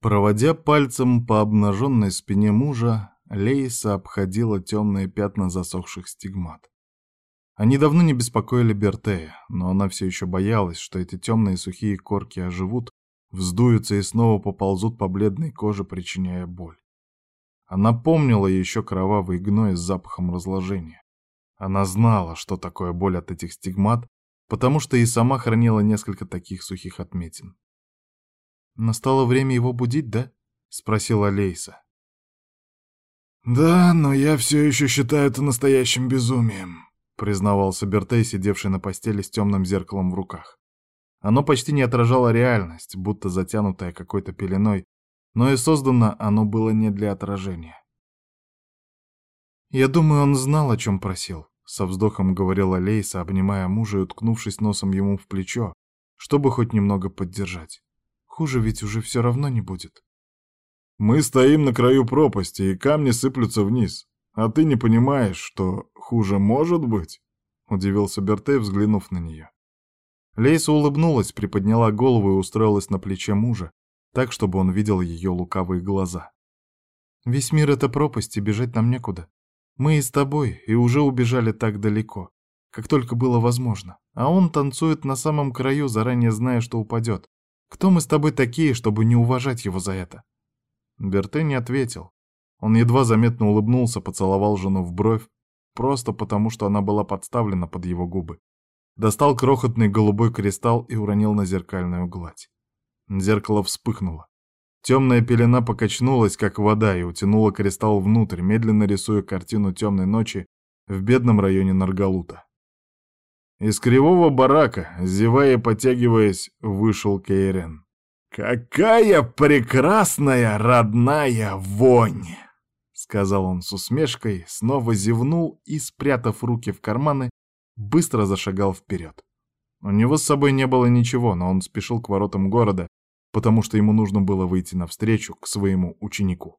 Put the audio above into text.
Проводя пальцем по обнаженной спине мужа, Лейса обходила темные пятна засохших стигмат. Они давно не беспокоили Бертея, но она все еще боялась, что эти темные сухие корки оживут, вздуются и снова поползут по бледной коже, причиняя боль. Она помнила еще кровавый гной с запахом разложения. Она знала, что такое боль от этих стигмат, потому что и сама хранила несколько таких сухих отметин. «Настало время его будить, да?» — спросила Лейса. «Да, но я все еще считаю это настоящим безумием», признавался Бертей, сидевший на постели с темным зеркалом в руках. Оно почти не отражало реальность, будто затянутое какой-то пеленой, но и создано оно было не для отражения. «Я думаю, он знал, о чем просил», — со вздохом говорила Лейса, обнимая мужа и уткнувшись носом ему в плечо, чтобы хоть немного поддержать. «Хуже ведь уже все равно не будет». «Мы стоим на краю пропасти, и камни сыплются вниз. А ты не понимаешь, что хуже может быть?» — удивился Бертей, взглянув на нее. Лейса улыбнулась, приподняла голову и устроилась на плече мужа, так, чтобы он видел ее лукавые глаза. «Весь мир — это пропасть, и бежать нам некуда. Мы и с тобой, и уже убежали так далеко, как только было возможно. А он танцует на самом краю, заранее зная, что упадет. Кто мы с тобой такие, чтобы не уважать его за это?» Берте не ответил, он едва заметно улыбнулся, поцеловал жену в бровь, просто потому, что она была подставлена под его губы. Достал крохотный голубой кристалл и уронил на зеркальную гладь. Зеркало вспыхнуло. Темная пелена покачнулась, как вода, и утянула кристалл внутрь, медленно рисуя картину темной ночи в бедном районе Наргалута. Из кривого барака, зевая и потягиваясь, вышел Кейрен. «Какая прекрасная родная вонь!» сказал он с усмешкой, снова зевнул и, спрятав руки в карманы, быстро зашагал вперед. У него с собой не было ничего, но он спешил к воротам города, потому что ему нужно было выйти навстречу к своему ученику.